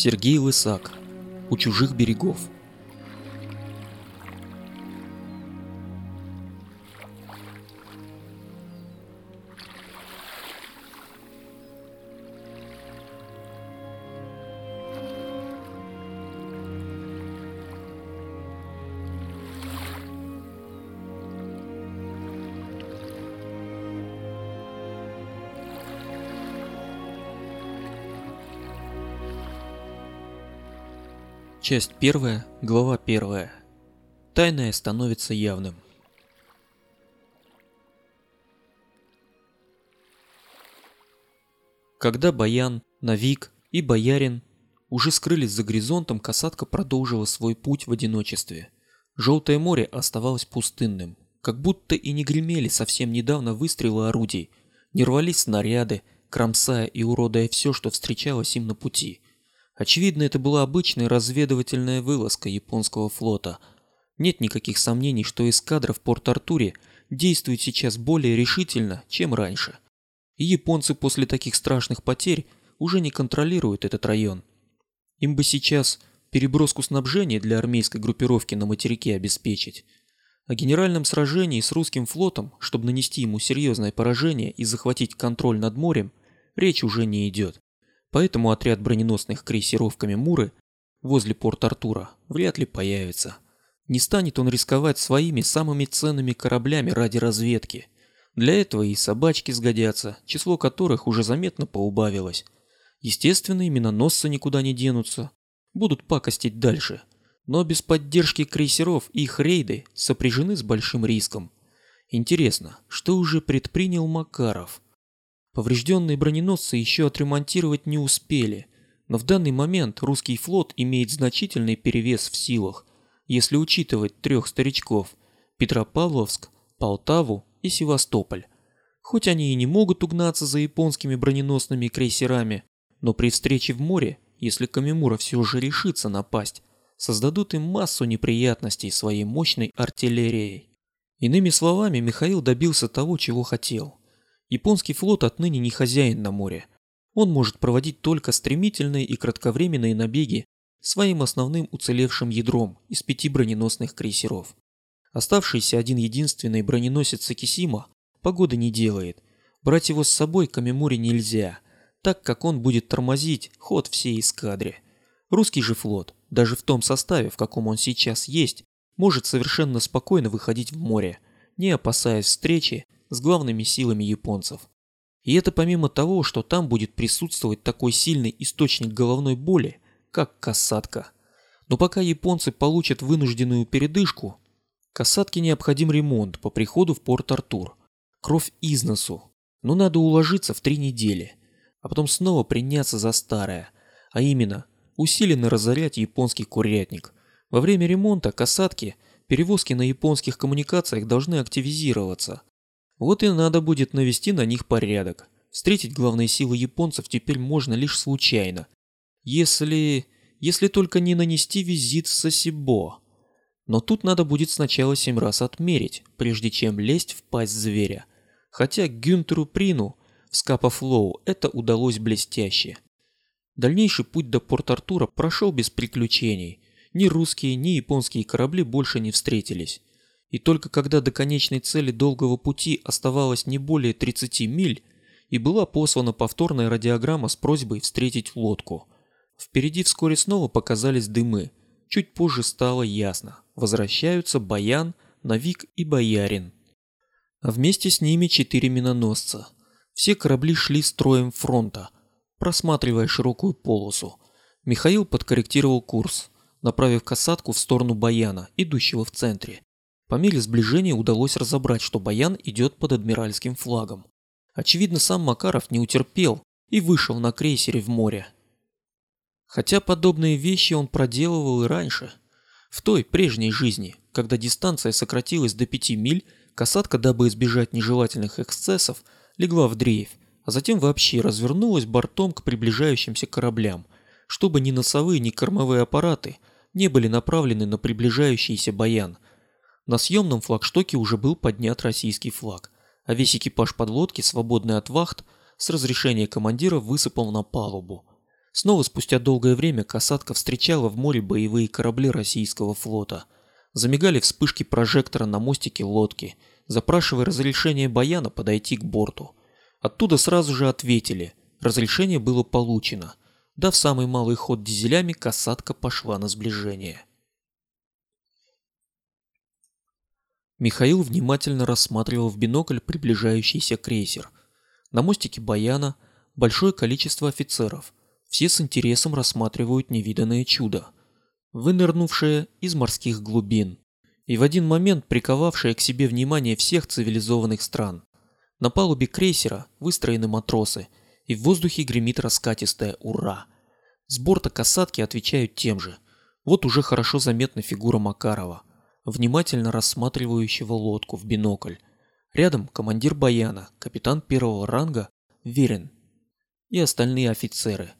Сергей Лысак. У чужих берегов. Часть первая, глава первая. Тайное становится явным. Когда Баян, Навик и Боярин уже скрылись за горизонтом, касатка продолжила свой путь в одиночестве. Желтое море оставалось пустынным, как будто и не гремели совсем недавно выстрелы орудий, не рвались снаряды, кромсая и уродая все, что встречалось им на пути – Очевидно, это была обычная разведывательная вылазка японского флота. Нет никаких сомнений, что эскадра в Порт-Артуре действует сейчас более решительно, чем раньше. И японцы после таких страшных потерь уже не контролируют этот район. Им бы сейчас переброску снабжения для армейской группировки на материке обеспечить. О генеральном сражении с русским флотом, чтобы нанести ему серьезное поражение и захватить контроль над морем, речь уже не идет. Поэтому отряд броненосных крейсеров Камимуры возле Порт-Артура вряд ли появится. Не станет он рисковать своими самыми ценными кораблями ради разведки. Для этого и собачки сгодятся, число которых уже заметно поубавилось. Естественно, и миноносцы никуда не денутся. Будут пакостить дальше. Но без поддержки крейсеров их рейды сопряжены с большим риском. Интересно, что уже предпринял Макаров? Поврежденные броненосцы еще отремонтировать не успели, но в данный момент русский флот имеет значительный перевес в силах, если учитывать трех старичков – Петропавловск, Полтаву и Севастополь. Хоть они и не могут угнаться за японскими броненосными крейсерами, но при встрече в море, если Камимура все же решится напасть, создадут им массу неприятностей своей мощной артиллерией. Иными словами, Михаил добился того, чего хотел. Японский флот отныне не хозяин на море. Он может проводить только стремительные и кратковременные набеги своим основным уцелевшим ядром из пяти броненосных крейсеров. Оставшийся один единственный броненосец Сакисима погоды не делает. Брать его с собой к Камимуре нельзя, так как он будет тормозить ход всей эскадре. Русский же флот, даже в том составе, в каком он сейчас есть, может совершенно спокойно выходить в море, не опасаясь встречи с главными силами японцев. И это помимо того, что там будет присутствовать такой сильный источник головной боли, как касатка. Но пока японцы получат вынужденную передышку, касатке необходим ремонт по приходу в Порт-Артур. Кровь из носу. Но надо уложиться в три недели, а потом снова приняться за старое, а именно усиленно разорять японский курятник. Во время ремонта касатки перевозки на японских коммуникациях должны активизироваться – вот и надо будет навести на них порядок. Встретить главные силы японцев теперь можно лишь случайно. Если... если только не нанести визит Сосибо. Но тут надо будет сначала семь раз отмерить, прежде чем лезть в пасть зверя. Хотя Гюнтеру Прину в Скапа-Флоу это удалось блестяще. Дальнейший путь до Порт-Артура прошел без приключений. Ни русские, ни японские корабли больше не встретились и только когда до конечной цели долгого пути оставалось не более 30 миль, и была послана повторная радиограмма с просьбой встретить лодку. Впереди вскоре снова показались дымы. Чуть позже стало ясно. Возвращаются Баян, Навик и Боярин. А вместе с ними четыре миноносца. Все корабли шли строем фронта, просматривая широкую полосу. Михаил подкорректировал курс, направив касатку в сторону Баяна, идущего в центре. По мере сближения удалось разобрать, что Баян идет под адмиральским флагом. Очевидно, сам Макаров не утерпел и вышел на крейсере в море. Хотя подобные вещи он проделывал и раньше. В той прежней жизни, когда дистанция сократилась до 5 миль, касатка, дабы избежать нежелательных эксцессов, легла в дрейф, а затем вообще развернулась бортом к приближающимся кораблям, чтобы ни носовые, ни кормовые аппараты не были направлены на приближающийся баян – на съемном флагштоке уже был поднят российский флаг, а весь экипаж подлодки, свободный от вахт, с разрешения командира высыпал на палубу. Снова спустя долгое время касатка встречала в море боевые корабли российского флота. Замигали вспышки прожектора на мостике лодки, запрашивая разрешение Баяна подойти к борту. Оттуда сразу же ответили. Разрешение было получено. Дав самый малый ход дизелями, касатка пошла на сближение. Михаил внимательно рассматривал в бинокль приближающийся крейсер. На мостике Баяна большое количество офицеров. Все с интересом рассматривают невиданное чудо, вынырнувшее из морских глубин и в один момент приковавшее к себе внимание всех цивилизованных стран. На палубе крейсера выстроены матросы, и в воздухе гремит раскатистое «Ура!». С борта касатки отвечают тем же. Вот уже хорошо заметна фигура Макарова, внимательно рассматривающего лодку в бинокль. Рядом командир Баяна, капитан первого ранга, Верен. И остальные офицеры.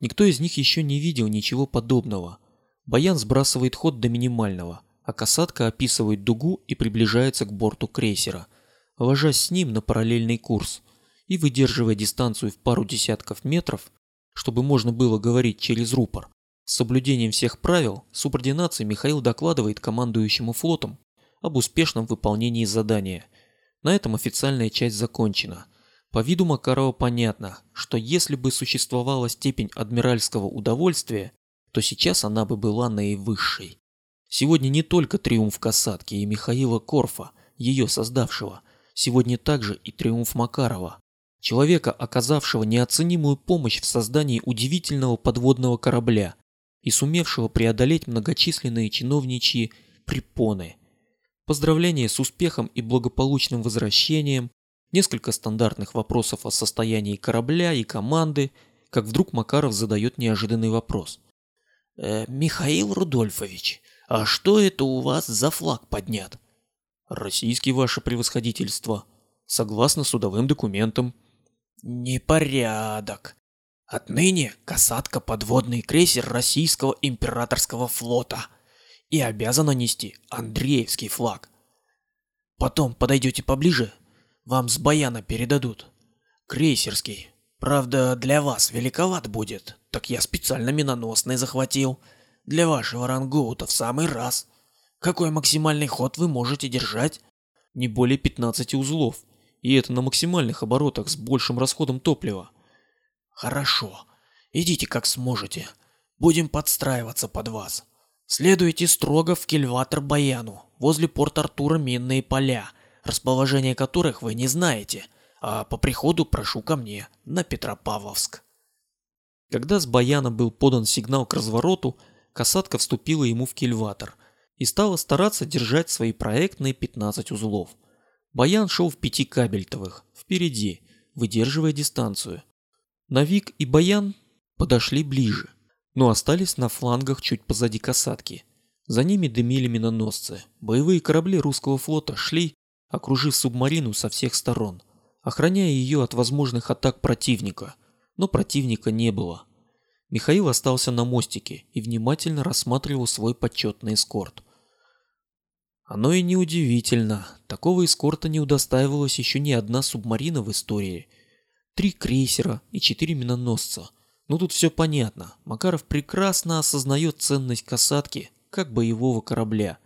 Никто из них еще не видел ничего подобного. Баян сбрасывает ход до минимального, а касатка описывает дугу и приближается к борту крейсера – ложась с ним на параллельный курс и выдерживая дистанцию в пару десятков метров, чтобы можно было говорить через рупор. С соблюдением всех правил субординации Михаил докладывает командующему флотом об успешном выполнении задания. На этом официальная часть закончена. По виду Макарова понятно, что если бы существовала степень адмиральского удовольствия, то сейчас она бы была наивысшей. Сегодня не только триумф касатки и Михаила Корфа, ее создавшего, сегодня также и триумф Макарова, человека, оказавшего неоценимую помощь в создании удивительного подводного корабля и сумевшего преодолеть многочисленные чиновничьи препоны. Поздравления с успехом и благополучным возвращением, несколько стандартных вопросов о состоянии корабля и команды, как вдруг Макаров задает неожиданный вопрос. «Э, «Михаил Рудольфович, а что это у вас за флаг поднят?» Российский ваше превосходительство. Согласно судовым документам. Непорядок. Отныне касатка подводный крейсер российского императорского флота и обязана нести Андреевский флаг. Потом подойдете поближе, вам с баяна передадут. Крейсерский. Правда, для вас великоват будет, так я специально миноносный захватил. Для вашего рангоута в самый раз. Какой максимальный ход вы можете держать? Не более 15 узлов. И это на максимальных оборотах с большим расходом топлива. Хорошо. Идите как сможете. Будем подстраиваться под вас. Следуйте строго в Кельватор-Баяну, возле Порт-Артура минные поля, расположение которых вы не знаете, а по приходу прошу ко мне на Петропавловск. Когда с Баяна был подан сигнал к развороту, касатка вступила ему в кильватор – и стала стараться держать свои проектные 15 узлов. Баян шел в пяти кабельтовых, впереди, выдерживая дистанцию. Навик и Баян подошли ближе, но остались на флангах чуть позади касатки. За ними дымили миноносцы. Боевые корабли русского флота шли, окружив субмарину со всех сторон, охраняя ее от возможных атак противника. Но противника не было. Михаил остался на мостике и внимательно рассматривал свой почетный эскорт. Оно и неудивительно. Такого эскорта не удостаивалась еще ни одна субмарина в истории. Три крейсера и четыре миноносца. Ну тут все понятно. Макаров прекрасно осознает ценность касатки как боевого корабля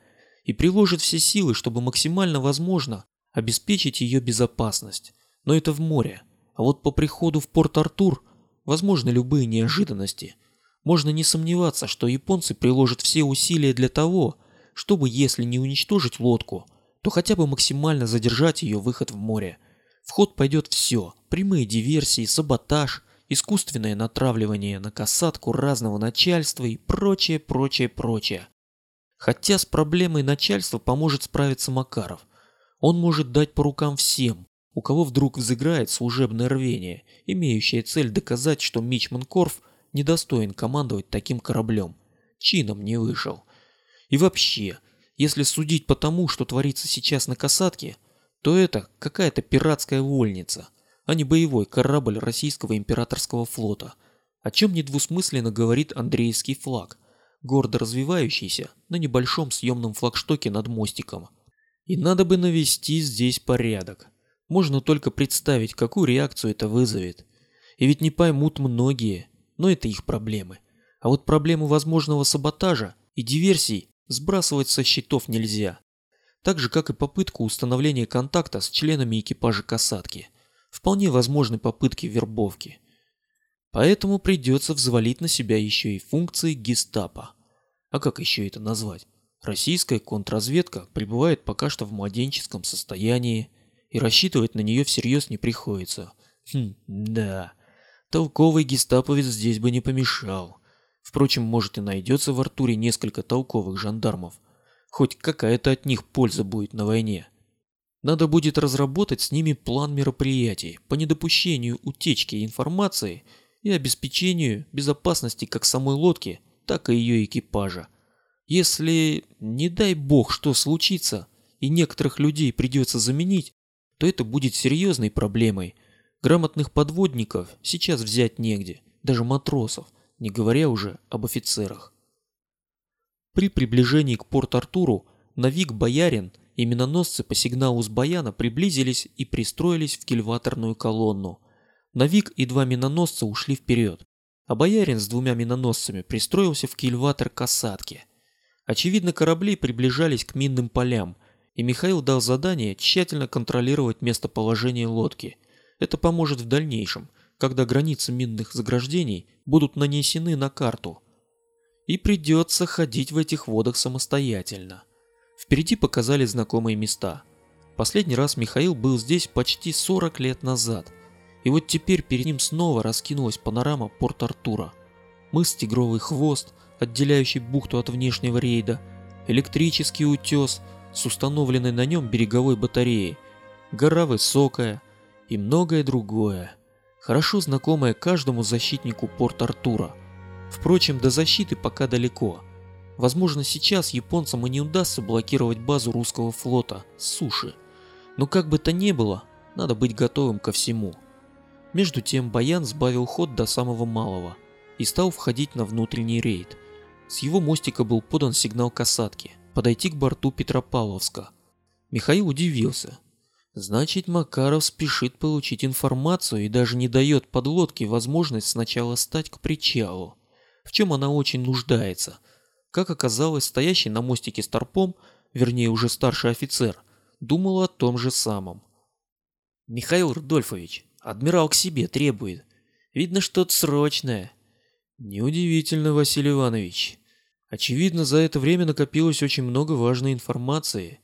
и приложит все силы, чтобы максимально возможно обеспечить ее безопасность. Но это в море. А вот по приходу в Порт-Артур возможны любые неожиданности. Можно не сомневаться, что японцы приложат все усилия для того, чтобы, если не уничтожить лодку, то хотя бы максимально задержать ее выход в море. В ход пойдет все – прямые диверсии, саботаж, искусственное натравливание на касатку разного начальства и прочее, прочее, прочее. Хотя с проблемой начальства поможет справиться Макаров. Он может дать по рукам всем, у кого вдруг взыграет служебное рвение, имеющее цель доказать, что Мичман Корф недостоин командовать таким кораблем. Чином не вышел. И вообще, если судить по тому, что творится сейчас на касатке, то это какая-то пиратская вольница, а не боевой корабль российского императорского флота, о чем недвусмысленно говорит Андреевский флаг, гордо развивающийся на небольшом съемном флагштоке над мостиком. И надо бы навести здесь порядок. Можно только представить, какую реакцию это вызовет. И ведь не поймут многие, но это их проблемы. А вот проблему возможного саботажа и диверсий сбрасывать со счетов нельзя. Так же, как и попытку установления контакта с членами экипажа касатки. Вполне возможны попытки вербовки. Поэтому придется взвалить на себя еще и функции гестапо. А как еще это назвать? Российская контрразведка пребывает пока что в младенческом состоянии, и рассчитывать на нее всерьез не приходится. Хм, да. Толковый гестаповец здесь бы не помешал. Впрочем, может и найдется в Артуре несколько толковых жандармов. Хоть какая-то от них польза будет на войне. Надо будет разработать с ними план мероприятий по недопущению утечки информации и обеспечению безопасности как самой лодки, так и ее экипажа. Если, не дай бог, что случится, и некоторых людей придется заменить, то это будет серьезной проблемой. Грамотных подводников сейчас взять негде, даже матросов – не говоря уже об офицерах. При приближении к Порт-Артуру Навик Боярин и миноносцы по сигналу с Баяна приблизились и пристроились в кильваторную колонну. Навик и два миноносца ушли вперед, а Боярин с двумя миноносцами пристроился в кильватор касатки. Очевидно, корабли приближались к минным полям, и Михаил дал задание тщательно контролировать местоположение лодки. Это поможет в дальнейшем – когда границы минных заграждений будут нанесены на карту. И придется ходить в этих водах самостоятельно. Впереди показали знакомые места. Последний раз Михаил был здесь почти 40 лет назад. И вот теперь перед ним снова раскинулась панорама Порт-Артура. Мыс Тигровый хвост, отделяющий бухту от внешнего рейда, электрический утес с установленной на нем береговой батареей, гора Высокая и многое другое хорошо знакомая каждому защитнику Порт-Артура. Впрочем, до защиты пока далеко. Возможно, сейчас японцам и не удастся блокировать базу русского флота с суши. Но как бы то ни было, надо быть готовым ко всему. Между тем Баян сбавил ход до самого малого и стал входить на внутренний рейд. С его мостика был подан сигнал касатки подойти к борту Петропавловска. Михаил удивился, Значит, Макаров спешит получить информацию и даже не дает подлодке возможность сначала стать к причалу, в чем она очень нуждается. Как оказалось, стоящий на мостике старпом, вернее уже старший офицер, думал о том же самом. «Михаил Рудольфович, адмирал к себе требует. Видно, что-то срочное». «Неудивительно, Василий Иванович. Очевидно, за это время накопилось очень много важной информации».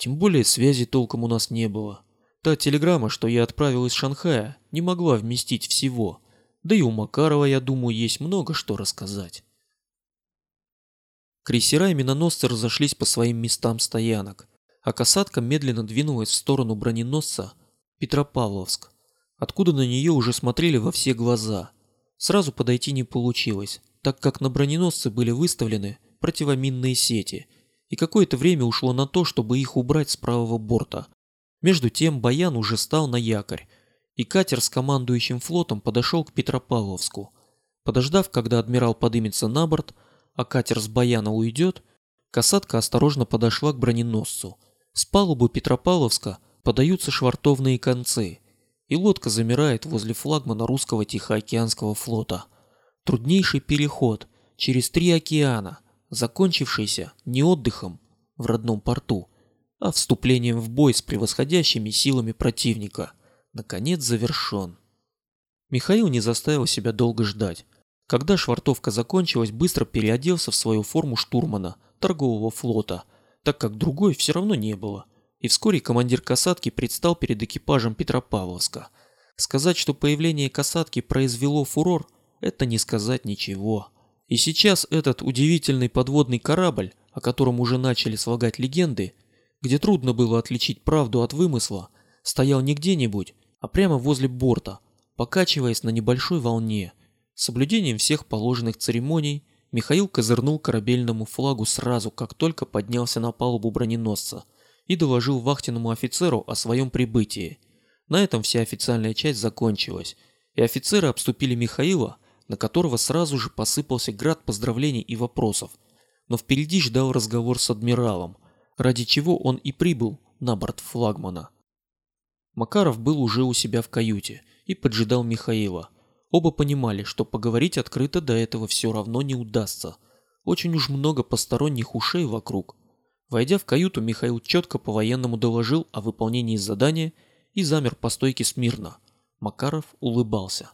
Тем более связи толком у нас не было. Та телеграмма, что я отправил из Шанхая, не могла вместить всего. Да и у Макарова, я думаю, есть много что рассказать. Крейсера и миноносцы разошлись по своим местам стоянок, а касатка медленно двинулась в сторону броненосца Петропавловск, откуда на нее уже смотрели во все глаза. Сразу подойти не получилось, так как на броненосце были выставлены противоминные сети – и какое-то время ушло на то, чтобы их убрать с правого борта. Между тем Баян уже стал на якорь, и катер с командующим флотом подошел к Петропавловску. Подождав, когда адмирал подымется на борт, а катер с Баяна уйдет, касатка осторожно подошла к броненосцу. С палубы Петропавловска подаются швартовные концы, и лодка замирает возле флагмана русского Тихоокеанского флота. Труднейший переход через три океана – закончившийся не отдыхом в родном порту, а вступлением в бой с превосходящими силами противника, наконец завершен. Михаил не заставил себя долго ждать. Когда швартовка закончилась, быстро переоделся в свою форму штурмана торгового флота, так как другой все равно не было. И вскоре командир касатки предстал перед экипажем Петропавловска. Сказать, что появление касатки произвело фурор, это не сказать ничего. И сейчас этот удивительный подводный корабль, о котором уже начали слагать легенды, где трудно было отличить правду от вымысла, стоял не где-нибудь, а прямо возле борта, покачиваясь на небольшой волне. С соблюдением всех положенных церемоний Михаил козырнул корабельному флагу сразу, как только поднялся на палубу броненосца и доложил вахтенному офицеру о своем прибытии. На этом вся официальная часть закончилась, и офицеры обступили Михаила, на которого сразу же посыпался град поздравлений и вопросов. Но впереди ждал разговор с адмиралом, ради чего он и прибыл на борт флагмана. Макаров был уже у себя в каюте и поджидал Михаила. Оба понимали, что поговорить открыто до этого все равно не удастся. Очень уж много посторонних ушей вокруг. Войдя в каюту, Михаил четко по-военному доложил о выполнении задания и замер по стойке смирно. Макаров улыбался.